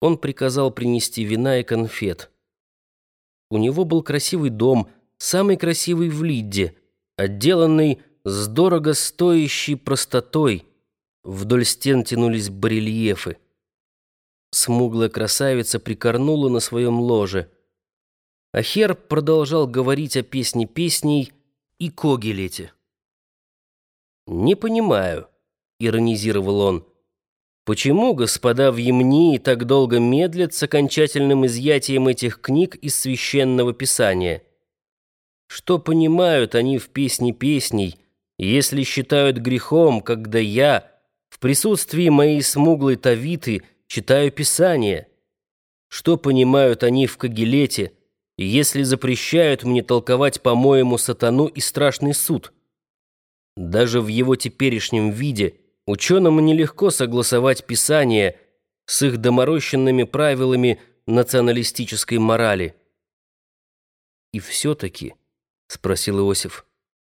он приказал принести вина и конфет. У него был красивый дом, самый красивый в Лидде, отделанный с дорого стоящей простотой. Вдоль стен тянулись барельефы. Смуглая красавица прикорнула на своем ложе. Ахер продолжал говорить о песне песней и Когелете. «Не понимаю», — иронизировал он, — «почему господа в Емнии так долго медлят с окончательным изъятием этих книг из Священного Писания? Что понимают они в песне песней, если считают грехом, когда я, в присутствии моей смуглой Тавиты, читаю Писание? Что понимают они в Кагилете, если запрещают мне толковать, по-моему, сатану и страшный суд? Даже в его теперешнем виде ученому нелегко согласовать Писание с их доморощенными правилами националистической морали. «И все-таки», — спросил Иосиф,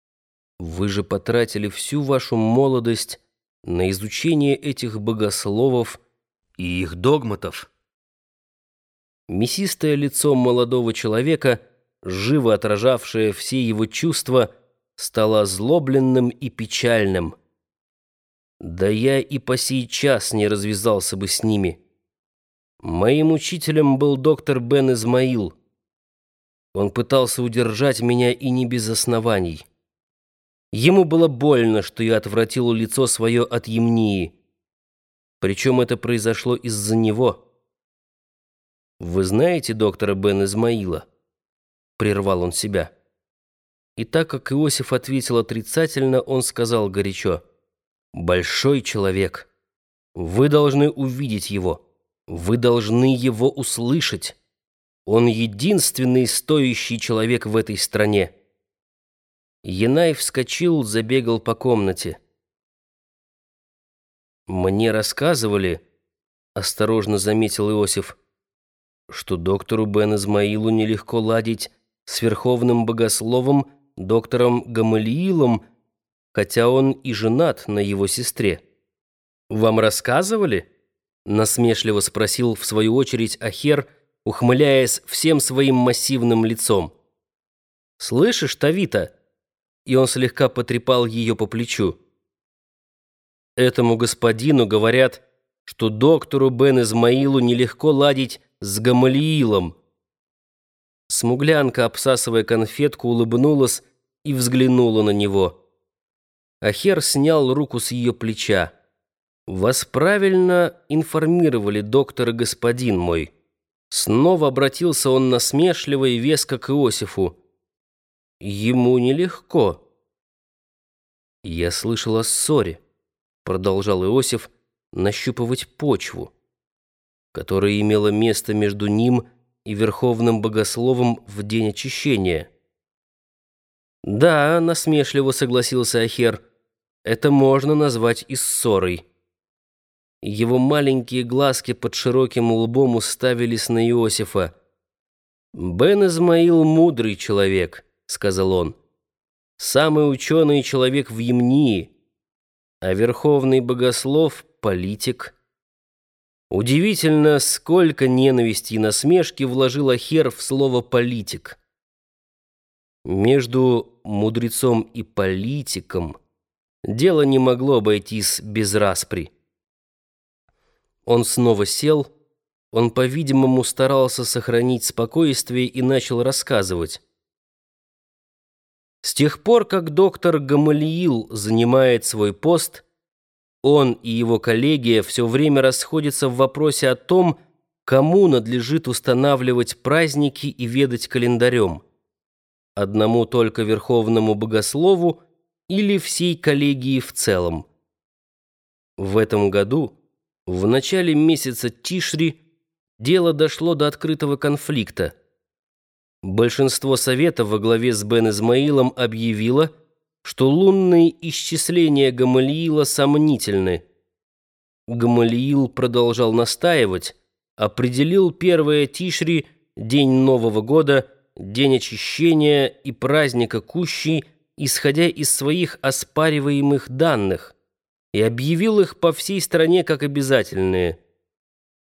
— «вы же потратили всю вашу молодость на изучение этих богословов и их догматов». Мясистое лицо молодого человека, живо отражавшее все его чувства, стало озлобленным и печальным. Да я и по сей час не развязался бы с ними. Моим учителем был доктор Бен Измаил. Он пытался удержать меня и не без оснований. Ему было больно, что я отвратил лицо свое от Емнии. Причем это произошло из-за него. «Вы знаете доктора Бен Измаила?» Прервал он себя. И так как Иосиф ответил отрицательно, он сказал горячо, «Большой человек. Вы должны увидеть его. Вы должны его услышать. Он единственный стоящий человек в этой стране». Янай вскочил, забегал по комнате. «Мне рассказывали», — осторожно заметил Иосиф, что доктору Бен Измаилу нелегко ладить с верховным богословом доктором Гамалиилом, хотя он и женат на его сестре. «Вам рассказывали?» — насмешливо спросил в свою очередь Ахер, ухмыляясь всем своим массивным лицом. «Слышишь, Тавита?» И он слегка потрепал ее по плечу. «Этому господину говорят, что доктору Бен Измаилу нелегко ладить с Гамалиилом». Смуглянка, обсасывая конфетку, улыбнулась и взглянула на него. Ахер снял руку с ее плеча. «Вас правильно информировали, доктор и господин мой». Снова обратился он насмешливо и веско к Иосифу. «Ему нелегко». «Я слышал о ссоре», — продолжал Иосиф, нащупывать почву, которая имела место между ним и верховным богословом в день очищения. «Да», — насмешливо согласился Ахер, — «это можно назвать и ссорой». Его маленькие глазки под широким лбом уставились на Иосифа. «Бен Измаил — мудрый человек», — сказал он. «Самый ученый человек в Емнии, а верховный богослов — политик». Удивительно, сколько ненависти и насмешки вложил Ахер в слово «политик». Между мудрецом и политиком дело не могло обойтись без распри. Он снова сел, он, по-видимому, старался сохранить спокойствие и начал рассказывать. С тех пор, как доктор Гамалиил занимает свой пост, он и его коллегия все время расходятся в вопросе о том, кому надлежит устанавливать праздники и ведать календарем одному только верховному богослову или всей коллегии в целом. В этом году, в начале месяца Тишри, дело дошло до открытого конфликта. Большинство советов во главе с Бен Измаилом объявило, что лунные исчисления Гамалиила сомнительны. Гамалиил продолжал настаивать, определил первое Тишри, день Нового года – день очищения и праздника Кущи, исходя из своих оспариваемых данных, и объявил их по всей стране как обязательные –